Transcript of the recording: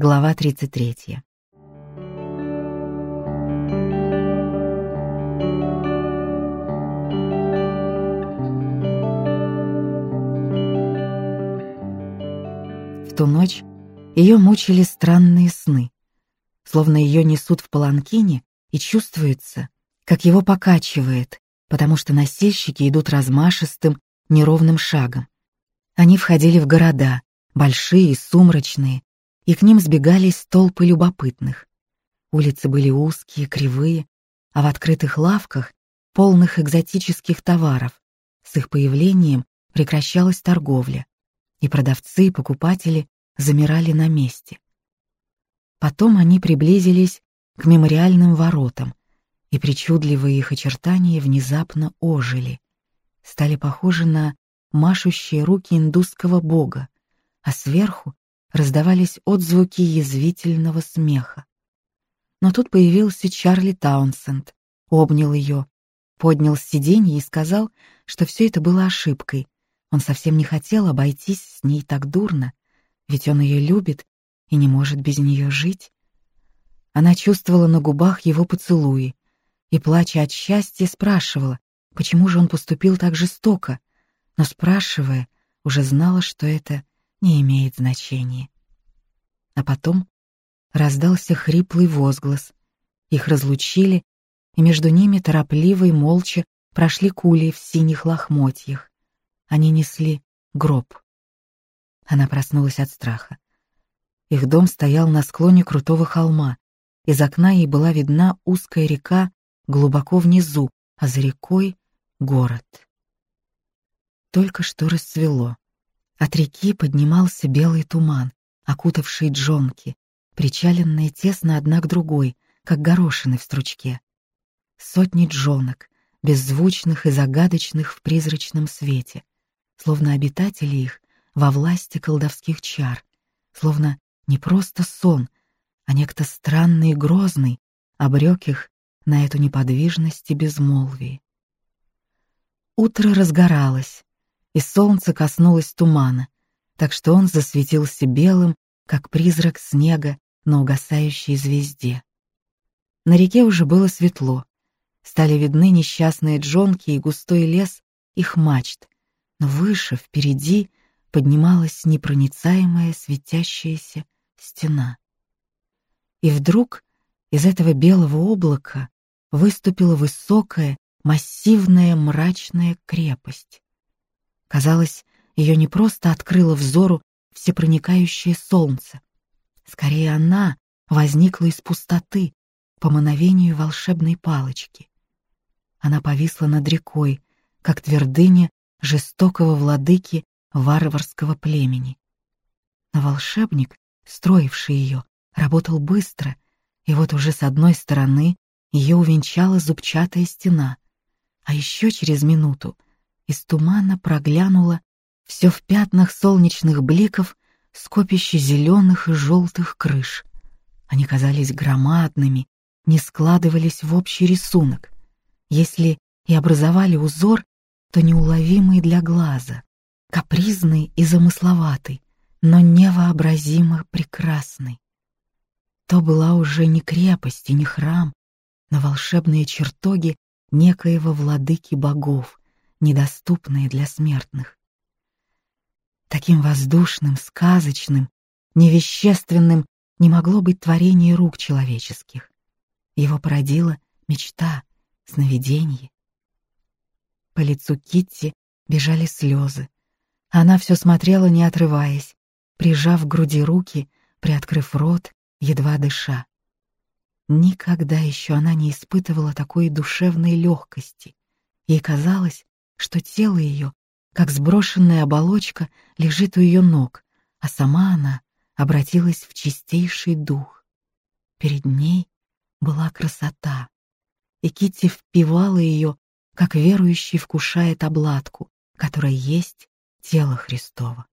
Глава 33. В ту ночь ее мучили странные сны, словно ее несут в паланкине и чувствуется, как его покачивает, потому что носильщики идут размашистым, неровным шагом. Они входили в города, большие и сумрачные, и к ним сбегались толпы любопытных. Улицы были узкие, кривые, а в открытых лавках, полных экзотических товаров, с их появлением прекращалась торговля, и продавцы и покупатели замирали на месте. Потом они приблизились к мемориальным воротам, и причудливые их очертания внезапно ожили, стали похожи на машущие руки индусского бога, а сверху раздавались отзвуки язвительного смеха. Но тут появился Чарли Таунсенд, обнял ее, поднял с сиденья и сказал, что все это было ошибкой. Он совсем не хотел обойтись с ней так дурно, ведь он ее любит и не может без нее жить. Она чувствовала на губах его поцелуи и, плача от счастья, спрашивала, почему же он поступил так жестоко, но, спрашивая, уже знала, что это не имеет значения. А потом раздался хриплый возглас. Их разлучили, и между ними торопливо и молча прошли кули в синих лохмотьях. Они несли гроб. Она проснулась от страха. Их дом стоял на склоне крутого холма. Из окна ей была видна узкая река глубоко внизу, а за рекой — город. Только что расцвело. От реки поднимался белый туман, окутавший джонки, причаленные тесно одна к другой, как горошины в стручке. Сотни джонок, беззвучных и загадочных в призрачном свете, словно обитатели их во власти колдовских чар, словно не просто сон, а некто странный и грозный обрек их на эту неподвижность и безмолвие. Утро разгоралось, и солнце коснулось тумана, так что он засветился белым, как призрак снега на угасающей звезде. На реке уже было светло. Стали видны несчастные джонки и густой лес их мачт, но выше, впереди, поднималась непроницаемая светящаяся стена. И вдруг из этого белого облака выступила высокая, массивная мрачная крепость. Казалось, ее не просто открыло взору всепроникающее солнце. Скорее, она возникла из пустоты по мановению волшебной палочки. Она повисла над рекой, как твердыня жестокого владыки варварского племени. Но волшебник, строивший ее, работал быстро, и вот уже с одной стороны ее увенчала зубчатая стена, а еще через минуту из тумана проглянуло все в пятнах солнечных бликов скопище зеленых и желтых крыш. Они казались громадными, не складывались в общий рисунок. Если и образовали узор, то неуловимый для глаза, капризный и замысловатый, но невообразимо прекрасный. То была уже не крепость и не храм, но волшебные чертоги некоего владыки богов, недоступные для смертных. Таким воздушным, сказочным, невещественным не могло быть творение рук человеческих. Его породила мечта, сновидение. По лицу Китти бежали слезы. Она все смотрела, не отрываясь, прижав к груди руки, приоткрыв рот, едва дыша. Никогда еще она не испытывала такой душевной легкости. Ей казалось, что тело ее, как сброшенная оболочка, лежит у ее ног, а сама она обратилась в чистейший дух. Перед ней была красота, и Китти впивала ее, как верующий вкушает обладку, которая есть тело Христово.